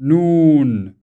nun.